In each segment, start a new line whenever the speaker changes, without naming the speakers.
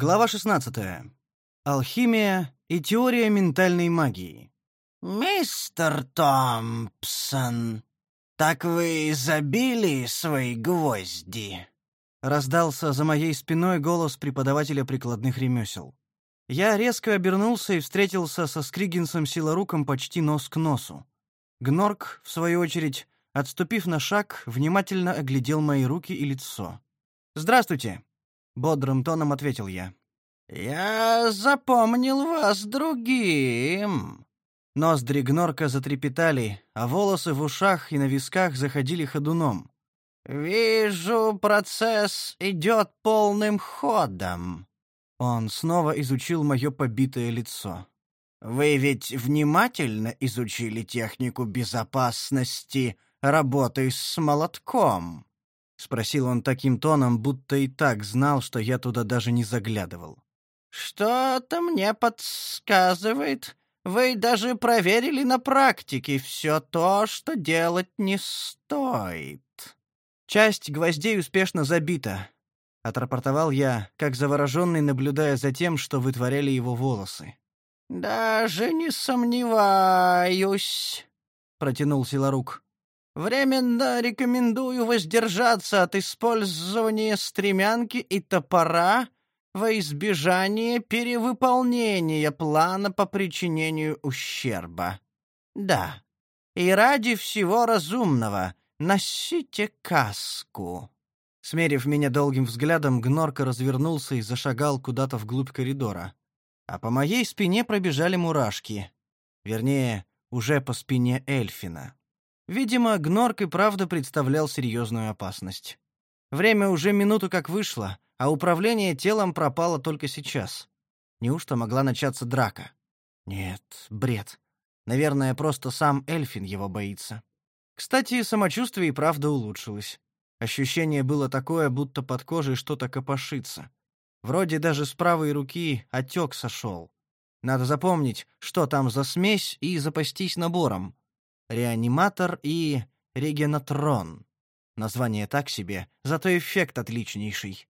Глава 16. Алхимия и теория ментальной магии.
«Мистер Томпсон, так вы забили свои гвозди?»
Раздался за моей спиной голос преподавателя прикладных ремесел. Я резко обернулся и встретился со Скригинсом Силоруком почти нос к носу. Гнорк, в свою очередь, отступив на шаг, внимательно оглядел мои руки и лицо. «Здравствуйте!» Бодрым тоном ответил я.
Я запомнил вас другим.
Ноздри Гнорка затрепетали, а волосы в ушах и на висках заходили ходуном.
Вижу, процесс идет полным ходом.
Он снова изучил мое побитое лицо.
Вы ведь внимательно изучили технику безопасности работы с молотком.
— спросил он таким тоном, будто и так знал, что я туда даже не заглядывал.
«Что-то мне подсказывает. Вы даже проверили на практике все то, что делать не стоит».
«Часть гвоздей успешно забита», — отрапортовал я, как завороженный, наблюдая за тем, что вытворяли его волосы.
«Даже не сомневаюсь», — протянул Силарук. Временно рекомендую воздержаться от использования стремянки и топора во избежание перевыполнения плана по причинению ущерба. Да, и ради всего разумного носите каску».
Смерив меня долгим взглядом, Гнорка развернулся и зашагал куда-то вглубь коридора. А по моей спине пробежали мурашки. Вернее, уже по спине Эльфина. Видимо, Гнорк и правда представлял серьезную опасность. Время уже минуту как вышло, а управление телом пропало только сейчас. Неужто могла начаться драка? Нет, бред. Наверное, просто сам Эльфин его боится. Кстати, самочувствие и правда улучшилось. Ощущение было такое, будто под кожей что-то копошится. Вроде даже с правой руки отек сошел. Надо запомнить, что там за смесь, и запастись набором реаниматор и регенатрон. Название так себе, зато эффект отличнейший.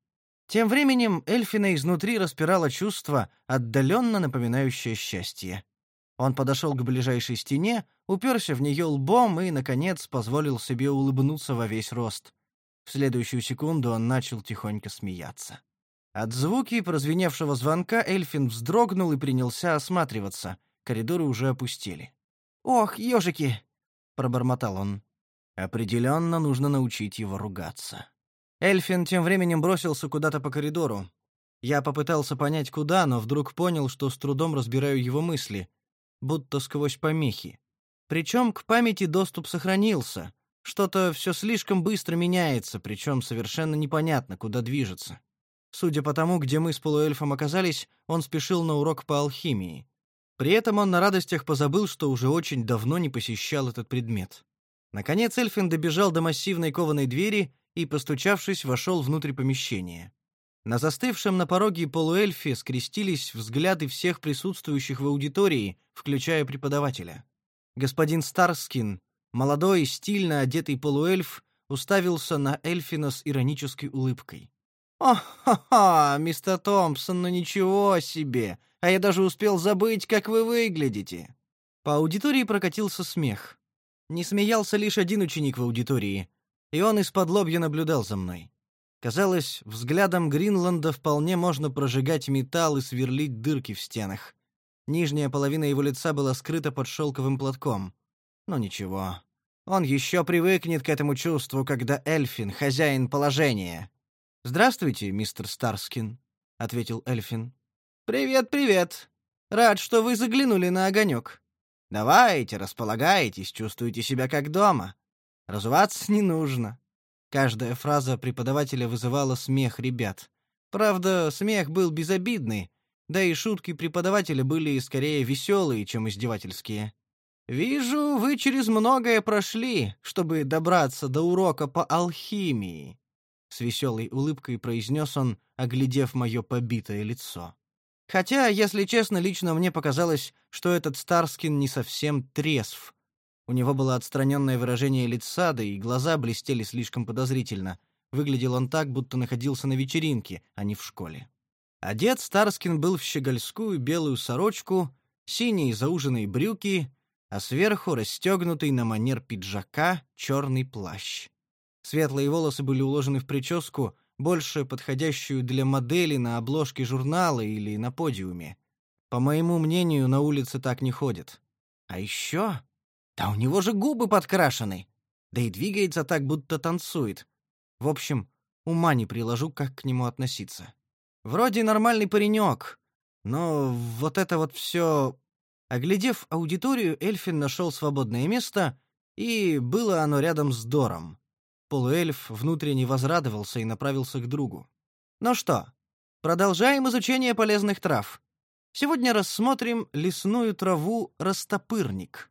Тем временем Эльфина изнутри распирало чувство, отдаленно напоминающее счастье. Он подошел к ближайшей стене, уперся в нее лбом и, наконец, позволил себе улыбнуться во весь рост. В следующую секунду он начал тихонько смеяться. От звуки прозвеневшего звонка Эльфин вздрогнул и принялся осматриваться. Коридоры уже опустели. «Ох, ежики!» Пробормотал он. Определенно нужно научить его ругаться. Эльфин тем временем бросился куда-то по коридору. Я попытался понять, куда, но вдруг понял, что с трудом разбираю его мысли, будто сквозь помехи. Причем к памяти доступ сохранился. Что-то все слишком быстро меняется, причем совершенно непонятно, куда движется. Судя по тому, где мы с полуэльфом оказались, он спешил на урок по алхимии. При этом он на радостях позабыл, что уже очень давно не посещал этот предмет. Наконец Эльфин добежал до массивной кованой двери и, постучавшись, вошел внутрь помещения. На застывшем на пороге полуэльфе скрестились взгляды всех присутствующих в аудитории, включая преподавателя. Господин Старскин, молодой, стильно одетый полуэльф, уставился на Эльфина с иронической улыбкой. «О-ха-ха, мистер Томпсон, ну ничего себе! А я даже успел забыть, как вы выглядите». По аудитории прокатился смех. Не смеялся лишь один ученик в аудитории, и он из-под лобья наблюдал за мной. Казалось, взглядом Гринланда вполне можно прожигать металл и сверлить дырки в стенах. Нижняя половина его лица была скрыта под шелковым платком. Но ничего. Он еще привыкнет к этому чувству, когда Эльфин — хозяин положения. «Здравствуйте, мистер Старскин», — ответил Эльфин. «Привет, привет! Рад, что вы заглянули на огонек. Давайте, располагайтесь, чувствуйте себя как дома. Разуваться не нужно». Каждая фраза преподавателя вызывала смех ребят. Правда, смех был безобидный, да и шутки преподавателя были скорее веселые, чем издевательские. «Вижу, вы через многое прошли, чтобы добраться до урока по алхимии», — с веселой улыбкой произнес он, оглядев мое побитое лицо. Хотя, если честно, лично мне показалось, что этот Старскин не совсем трезв. У него было отстраненное выражение лица, да и глаза блестели слишком подозрительно. Выглядел он так, будто находился на вечеринке, а не в школе. Одет Старскин был в щегольскую белую сорочку, синие зауженные брюки, а сверху расстегнутый на манер пиджака черный плащ. Светлые волосы были уложены в прическу, больше подходящую для модели на обложке журнала или на подиуме. По моему мнению, на улице так не ходят. А еще... Да у него же губы подкрашены. Да и двигается так, будто танцует. В общем, ума не приложу, как к нему относиться. Вроде нормальный паренек, но вот это вот все... Оглядев аудиторию, Эльфин нашел свободное место, и было оно рядом с Дором. Полуэльф внутренне возрадовался и направился к другу. «Ну что, продолжаем изучение полезных трав. Сегодня рассмотрим лесную траву растопырник».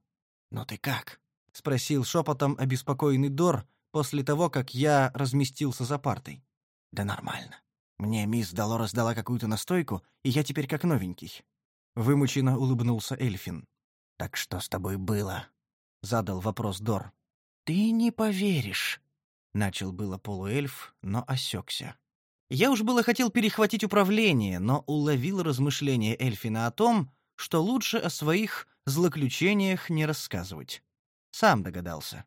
«Ну ты как?» — спросил шепотом обеспокоенный Дор после того, как я разместился за партой. «Да нормально. Мне мисс Долорес дала какую-то настойку, и я теперь как новенький». Вымученно улыбнулся Эльфин. «Так что с тобой было?» — задал вопрос Дор. «Ты не поверишь», — начал было полуэльф, но осекся. Я уж было хотел перехватить управление, но уловил размышления Эльфина о том, что лучше о своих злоключениях не рассказывать. Сам догадался.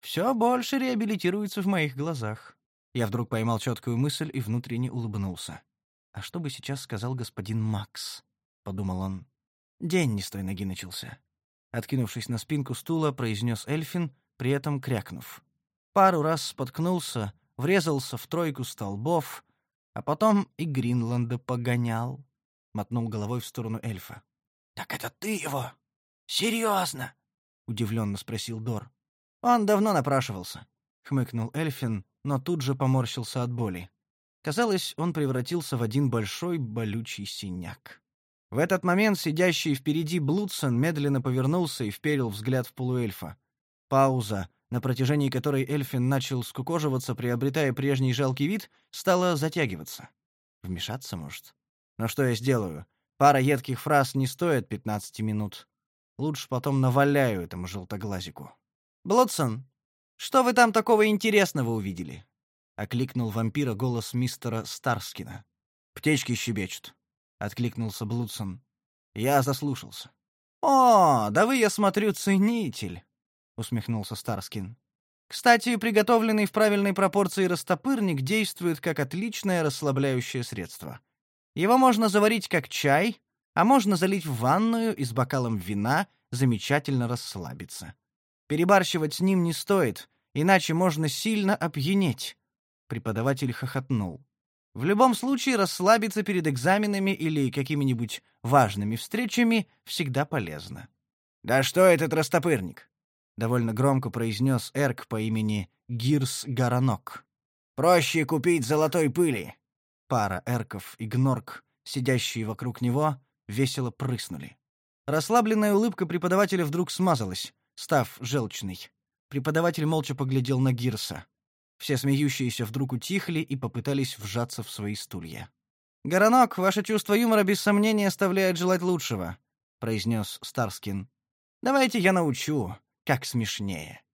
Все больше реабилитируется в моих глазах. Я вдруг поймал четкую мысль и внутренне улыбнулся. «А что бы сейчас сказал господин Макс?» — подумал он. День не с той ноги начался. Откинувшись на спинку стула, произнес Эльфин, при этом крякнув. Пару раз споткнулся, врезался в тройку столбов, а потом и Гринланда погонял. Мотнул головой в сторону эльфа. «Так это ты его? Серьезно?» — удивленно спросил Дор. «Он давно напрашивался», — хмыкнул Эльфин, но тут же поморщился от боли. Казалось, он превратился в один большой болючий синяк. В этот момент сидящий впереди Блудсон медленно повернулся и вперил взгляд в полуэльфа. Пауза, на протяжении которой Эльфин начал скукоживаться, приобретая прежний жалкий вид, стала затягиваться. Вмешаться, может? Но что я сделаю? Пара едких фраз не стоит пятнадцати минут. Лучше потом наваляю этому желтоглазику. «Блудсон, что вы там такого интересного увидели?» — окликнул вампира голос мистера Старскина. «Птички щебечут», — откликнулся Блудсон. Я заслушался. «О, да вы, я смотрю, ценитель», — усмехнулся Старскин. «Кстати, приготовленный в правильной пропорции растопырник действует как отличное расслабляющее средство. Его можно заварить как чай, а можно залить в ванную и с бокалом вина замечательно расслабиться. Перебарщивать с ним не стоит, иначе можно сильно опьянеть. Преподаватель хохотнул. В любом случае расслабиться перед экзаменами или какими-нибудь важными встречами всегда полезно. «Да что этот растопырник?» — довольно громко произнес Эрк по имени Гирс Гаранок. «Проще купить золотой пыли». Пара эрков и гнорк, сидящие вокруг него, весело прыснули. Расслабленная улыбка преподавателя вдруг смазалась, став желчной. Преподаватель молча поглядел на Гирса. Все смеющиеся вдруг утихли и попытались вжаться в свои стулья. «Горонок, ваше чувство юмора без сомнения оставляет желать лучшего», — произнес Старскин. «Давайте я научу, как смешнее.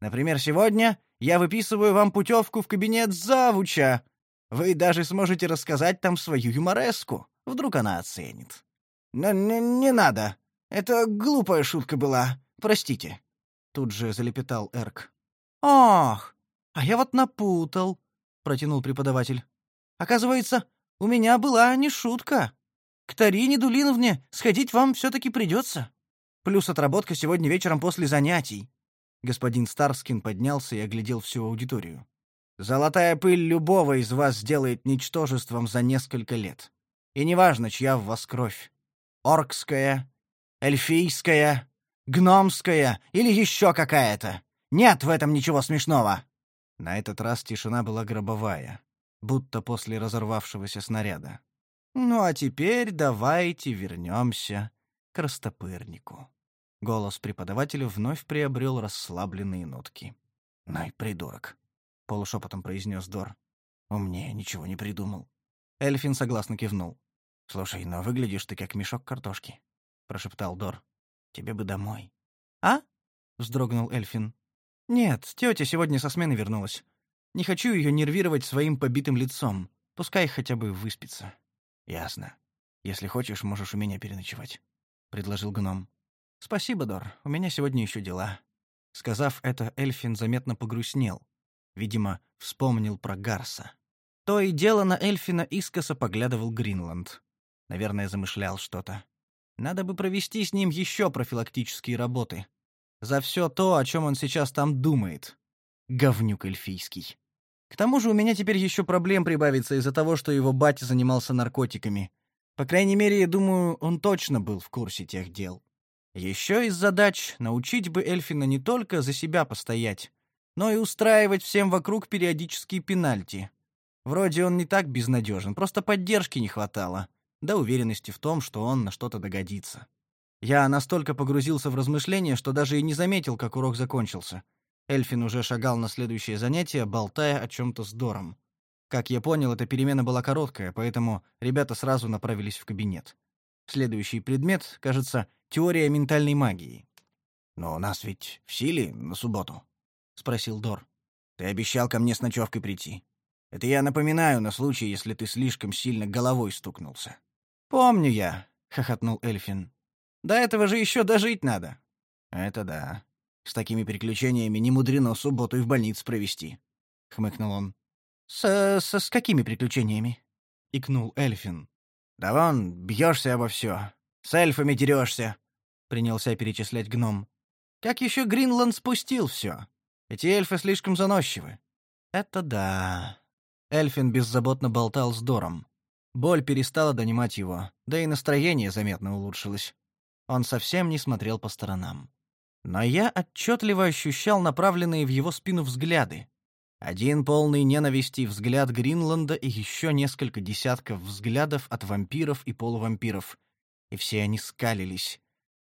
Например, сегодня я выписываю вам путевку в кабинет завуча. Вы даже сможете рассказать там свою юмореску. Вдруг она оценит». «Но не, не надо. Это глупая шутка была. Простите», — тут же залепетал Эрк. «Ох, а я вот напутал», — протянул преподаватель. «Оказывается, у меня была не шутка. К Тарине Дулиновне сходить вам все-таки придется. Плюс отработка сегодня вечером после занятий». Господин Старскин поднялся и оглядел всю аудиторию. «Золотая пыль любого из вас сделает ничтожеством за несколько лет. И неважно, чья в вас кровь. Оркская, эльфийская, гномская или еще какая-то. Нет в этом ничего смешного. На этот раз тишина была гробовая, будто после разорвавшегося снаряда. Ну а теперь давайте вернемся к растопырнику. Голос преподавателя вновь приобрел расслабленные нотки. «Най, придурок!» — полушепотом произнес Дор. «Умнее ничего не придумал». Эльфин согласно кивнул. «Слушай, но выглядишь ты как мешок картошки», — прошептал Дор. «Тебе бы домой». «А?» — вздрогнул Эльфин. «Нет, тетя сегодня со смены вернулась. Не хочу ее нервировать своим побитым лицом. Пускай хотя бы выспится». Ясно. Если хочешь, можешь у меня переночевать, предложил гном. Спасибо, Дор. У меня сегодня еще дела. Сказав это, Эльфин заметно погрустнел. Видимо, вспомнил про Гарса. То и дело на Эльфина искоса поглядывал Гринланд. Наверное, замышлял что-то. Надо бы провести с ним еще профилактические работы. За все то, о чем он сейчас там думает. Говнюк эльфийский. К тому же у меня теперь еще проблем прибавится из-за того, что его батя занимался наркотиками. По крайней мере, я думаю, он точно был в курсе тех дел. Еще из задач научить бы Эльфина не только за себя постоять, но и устраивать всем вокруг периодические пенальти. Вроде он не так безнадежен, просто поддержки не хватало да уверенности в том, что он на что-то догодится. Я настолько погрузился в размышления, что даже и не заметил, как урок закончился. Эльфин уже шагал на следующее занятие, болтая о чем-то с Дором. Как я понял, эта перемена была короткая, поэтому ребята сразу направились в кабинет. Следующий предмет, кажется, теория ментальной магии. «Но нас ведь в силе на субботу?» — спросил Дор. «Ты обещал ко мне с ночевкой прийти. Это я напоминаю на случай, если ты слишком сильно головой стукнулся». «Помню я», — хохотнул Эльфин. «До этого же еще дожить надо». «Это да. С такими приключениями не мудрено субботу и в больнице провести», — хмыкнул он.
«С, с, с какими приключениями?»
— икнул Эльфин. «Да вон, бьешься обо все. С эльфами дерешься», — принялся перечислять гном. «Как еще Гринланд спустил все? Эти эльфы слишком заносчивы». «Это да». Эльфин беззаботно болтал с Дором. Боль перестала донимать его, да и настроение заметно улучшилось. Он совсем не смотрел по сторонам. Но я отчетливо ощущал направленные в его спину взгляды. Один полный ненависти взгляд Гринланда и еще несколько десятков взглядов от вампиров и полувампиров. И все они скалились.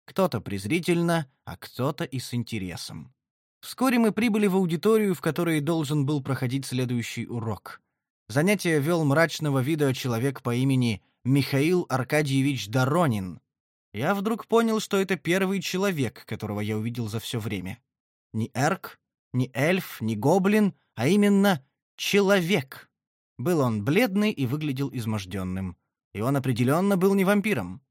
Кто-то презрительно, а кто-то и с интересом. Вскоре мы прибыли в аудиторию, в которой должен был проходить следующий урок. Занятие вел мрачного вида человек по имени Михаил Аркадьевич Доронин. Я вдруг понял, что это первый человек, которого я увидел за все время. Не эрк, не эльф, не гоблин, а именно человек. Был он бледный и выглядел изможденным. И он определенно был не вампиром.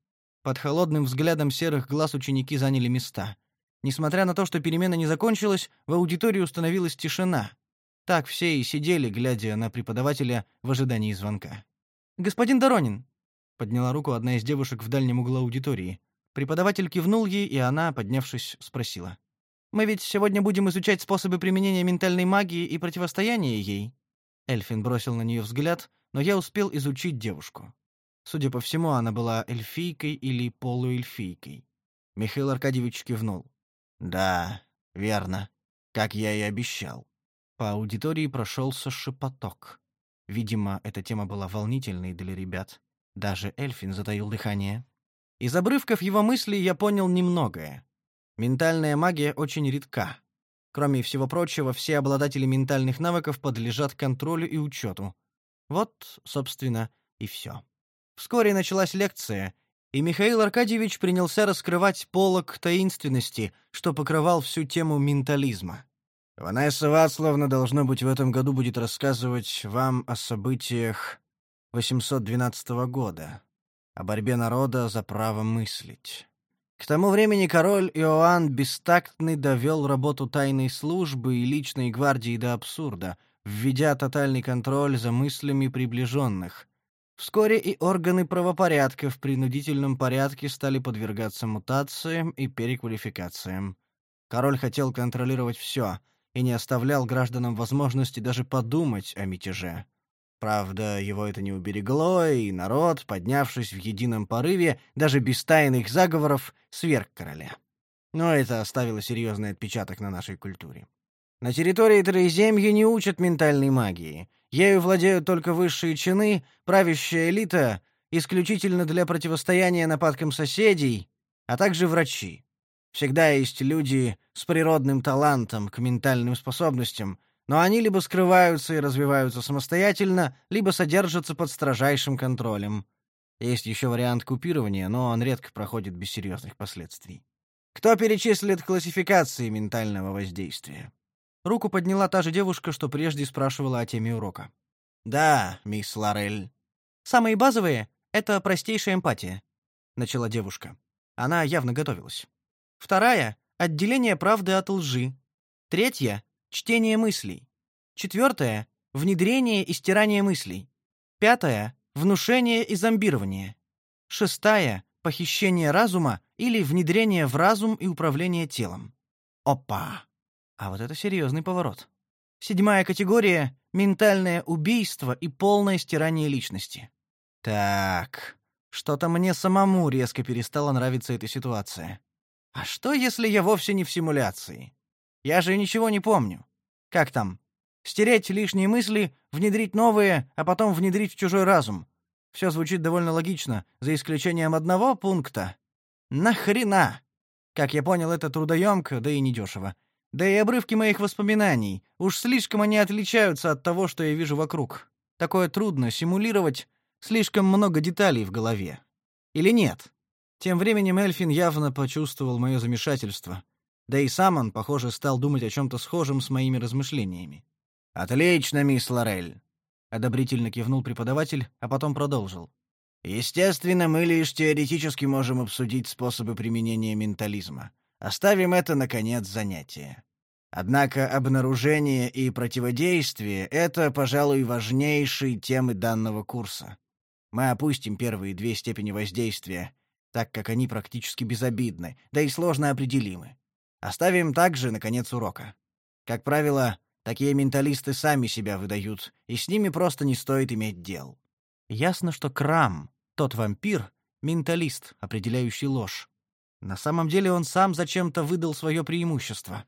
Под холодным взглядом серых глаз ученики заняли места. Несмотря на то, что перемена не закончилась, в аудитории установилась тишина. Так все и сидели, глядя на преподавателя в ожидании звонка. «Господин Доронин!» — подняла руку одна из девушек в дальнем углу аудитории. Преподаватель кивнул ей, и она, поднявшись, спросила. «Мы ведь сегодня будем изучать способы применения ментальной магии и противостояния ей?» Эльфин бросил на нее взгляд, но я успел изучить девушку. Судя по всему, она была эльфийкой или полуэльфийкой. Михаил Аркадьевич кивнул. «Да, верно, как я и обещал». По аудитории прошелся шепоток. Видимо, эта тема была волнительной для ребят. Даже Эльфин затаил дыхание. Из обрывков его мыслей я понял немногое. Ментальная магия очень редка. Кроме всего прочего, все обладатели ментальных навыков подлежат контролю и учету. Вот, собственно, и все. Вскоре началась лекция, и Михаил Аркадьевич принялся раскрывать полог таинственности, что покрывал всю тему ментализма. Ванесса Вацлавна, должно быть, в этом году будет рассказывать вам о событиях 812 года, о борьбе народа за право мыслить. К тому времени король Иоанн Бестактный довел работу тайной службы и личной гвардии до абсурда, введя тотальный контроль за мыслями приближенных. Вскоре и органы правопорядка в принудительном порядке стали подвергаться мутациям и переквалификациям. Король хотел контролировать все — и не оставлял гражданам возможности даже подумать о мятеже. Правда, его это не уберегло, и народ, поднявшись в едином порыве, даже без тайных заговоров, сверг короля. Но это оставило серьезный отпечаток на нашей культуре. На территории Троеземья не учат ментальной магии. Ею владеют только высшие чины, правящая элита, исключительно для противостояния нападкам соседей, а также врачи. Всегда есть люди с природным талантом к ментальным способностям, но они либо скрываются и развиваются самостоятельно, либо содержатся под строжайшим контролем. Есть еще вариант купирования, но он редко проходит без серьезных последствий. Кто перечислит классификации ментального воздействия? Руку подняла та же девушка, что прежде спрашивала о теме урока. «Да, мисс Лорель».
«Самые базовые
Это простейшая эмпатия, начала девушка. Она явно готовилась. Вторая отделение правды от лжи. Третья чтение мыслей. Четвертая внедрение и стирание мыслей. Пятая внушение и зомбирование. Шестая похищение разума или внедрение в разум и управление телом. Опа. А вот это серьезный поворот. Седьмая категория — ментальное убийство и полное стирание личности. Так, что-то мне самому резко перестала нравиться эта ситуация. А что, если я вовсе не в симуляции? Я же ничего не помню. Как там? Стереть лишние мысли, внедрить новые, а потом внедрить в чужой разум. Все звучит довольно логично, за исключением одного пункта. Нахрена? Как я понял, это трудоемко, да и недешево. Да и обрывки моих воспоминаний. Уж слишком они отличаются от того, что я вижу вокруг. Такое трудно симулировать, слишком много деталей в голове. Или нет? Тем временем Эльфин явно почувствовал мое замешательство. Да и сам он, похоже, стал думать о чем-то схожем с моими размышлениями. «Отлично, мисс Лорель!» — одобрительно кивнул преподаватель, а потом продолжил. «Естественно, мы лишь теоретически можем обсудить способы применения ментализма. Оставим это на конец занятия. Однако обнаружение и противодействие — это, пожалуй, важнейшие темы данного курса. Мы опустим первые две степени воздействия, так как они практически безобидны, да и сложно определимы. Оставим также на конец урока. Как правило, такие менталисты сами себя выдают, и с ними просто не стоит иметь дел. Ясно, что Крам, тот вампир, менталист, определяющий ложь. На самом деле он сам зачем-то выдал свое преимущество.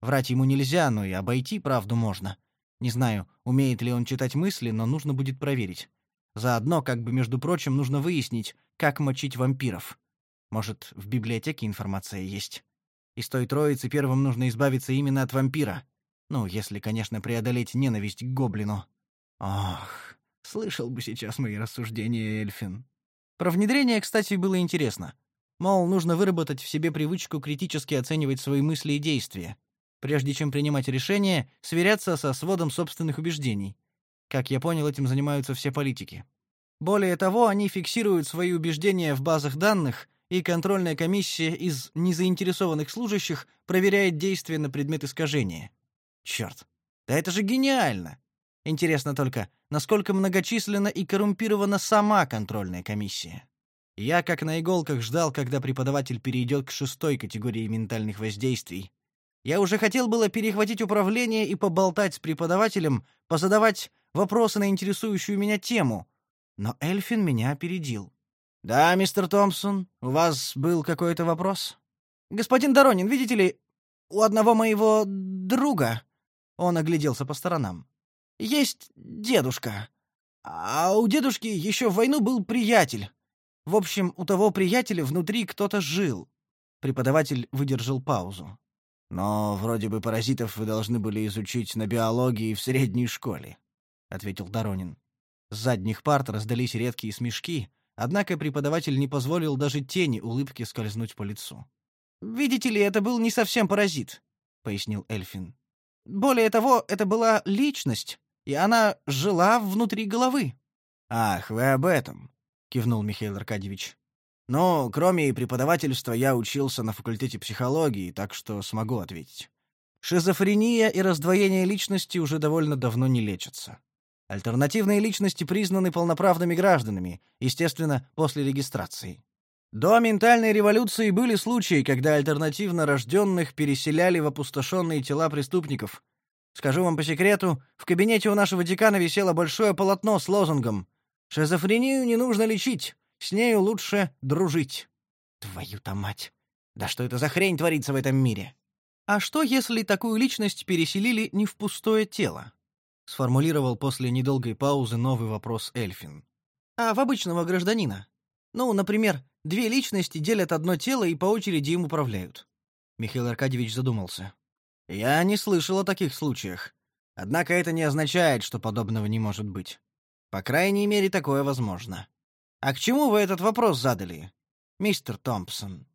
Врать ему нельзя, но и обойти правду можно. Не знаю, умеет ли он читать мысли, но нужно будет проверить. Заодно, как бы, между прочим, нужно выяснить, как мочить вампиров. Может, в библиотеке информация есть. Из той троицы первым нужно избавиться именно от вампира. Ну, если, конечно, преодолеть ненависть к гоблину. Ох, слышал бы сейчас мои рассуждения, Эльфин. Про внедрение, кстати, было интересно. Мол, нужно выработать в себе привычку критически оценивать свои мысли и действия. Прежде чем принимать решение, сверяться со сводом собственных убеждений. Как я понял, этим занимаются все политики. Более того, они фиксируют свои убеждения в базах данных, и контрольная комиссия из незаинтересованных служащих проверяет действия на предмет искажения. Черт, да это же гениально! Интересно только, насколько многочисленна и коррумпирована сама контрольная комиссия. Я как на иголках ждал, когда преподаватель перейдет к шестой категории ментальных воздействий. Я уже хотел было перехватить управление и поболтать с преподавателем, позадавать вопросы на интересующую меня тему. Но Эльфин меня опередил. «Да, мистер Томпсон, у вас был какой-то вопрос?» «Господин Доронин, видите ли, у одного моего друга...» Он огляделся по сторонам. «Есть дедушка. А у дедушки еще в войну был приятель. В общем, у того приятеля внутри кто-то жил». Преподаватель выдержал паузу. «Но вроде бы паразитов вы должны были изучить на биологии в средней школе. — ответил Доронин. С задних парт раздались редкие смешки, однако преподаватель не позволил даже тени улыбки скользнуть по лицу. «Видите ли, это был не совсем паразит», — пояснил Эльфин. «Более того, это была личность, и она жила внутри головы». «Ах, вы об этом», — кивнул Михаил Аркадьевич. «Ну, кроме преподавательства, я учился на факультете психологии, так что смогу ответить. Шизофрения и раздвоение личности уже довольно давно не лечатся. Альтернативные личности признаны полноправными гражданами, естественно, после регистрации. До ментальной революции были случаи, когда альтернативно рожденных переселяли в опустошенные тела преступников. Скажу вам по секрету, в кабинете у нашего декана висело большое полотно с лозунгом «Шизофрению не нужно лечить, с нею лучше дружить». Твою-то мать! Да что это за хрень творится в этом мире? А что, если такую личность переселили не в пустое тело? Сформулировал после недолгой паузы новый вопрос Эльфин. А в обычного гражданина? Ну, например, две личности делят одно тело и по очереди им управляют. Михаил Аркадьевич задумался. Я не слышал о таких случаях. Однако это не означает, что подобного не может быть. По крайней мере, такое возможно. А к чему вы этот вопрос задали, мистер Томпсон?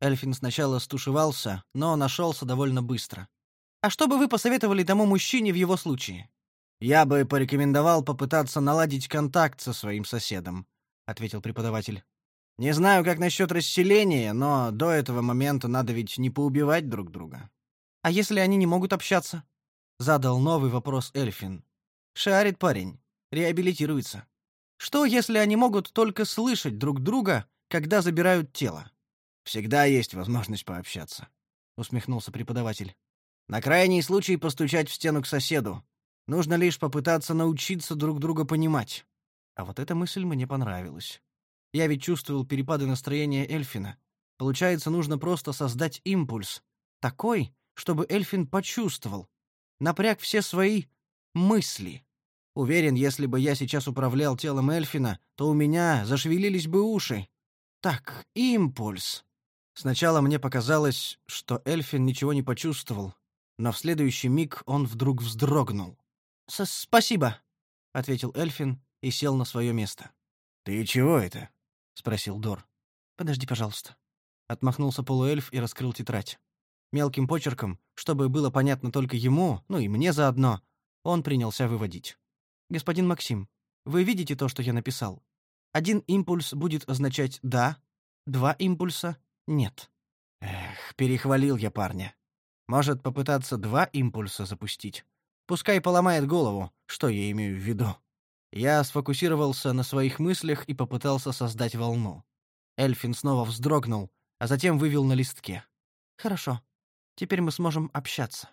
Эльфин сначала стушевался, но нашелся довольно быстро. А что бы вы посоветовали тому мужчине в его случае? Я бы порекомендовал попытаться наладить контакт со своим соседом, ответил преподаватель.
Не знаю, как насчет расселения, но до этого момента надо ведь не поубивать друг друга.
А если они не могут общаться? Задал новый вопрос Эльфин. Шарит парень. Реабилитируется. Что, если они могут только слышать друг друга, когда забирают тело?
Всегда есть возможность пообщаться, усмехнулся преподаватель. На крайний случай постучать в стену к соседу. Нужно лишь попытаться научиться друг друга понимать.
А вот эта мысль мне понравилась. Я ведь чувствовал перепады настроения Эльфина. Получается, нужно просто создать импульс. Такой, чтобы Эльфин почувствовал. Напряг все свои мысли. Уверен, если бы я сейчас управлял телом Эльфина, то у меня зашевелились бы уши. Так, импульс. Сначала мне показалось, что Эльфин ничего не почувствовал, но в следующий миг он вдруг вздрогнул. «Спасибо», — ответил Эльфин и сел на свое место.
«Ты чего это?»
— спросил Дор. «Подожди, пожалуйста». Отмахнулся полуэльф и раскрыл тетрадь. Мелким почерком, чтобы было понятно только ему, ну и мне заодно, он принялся выводить. «Господин Максим, вы видите то, что я написал? Один импульс будет означать «да», два импульса — «нет».
Эх, перехвалил я парня. Может, попытаться два импульса запустить? Пускай поломает голову, что я имею в виду.
Я сфокусировался на своих мыслях и попытался создать волну. Эльфин снова вздрогнул, а затем вывел на листке. «Хорошо. Теперь мы сможем общаться».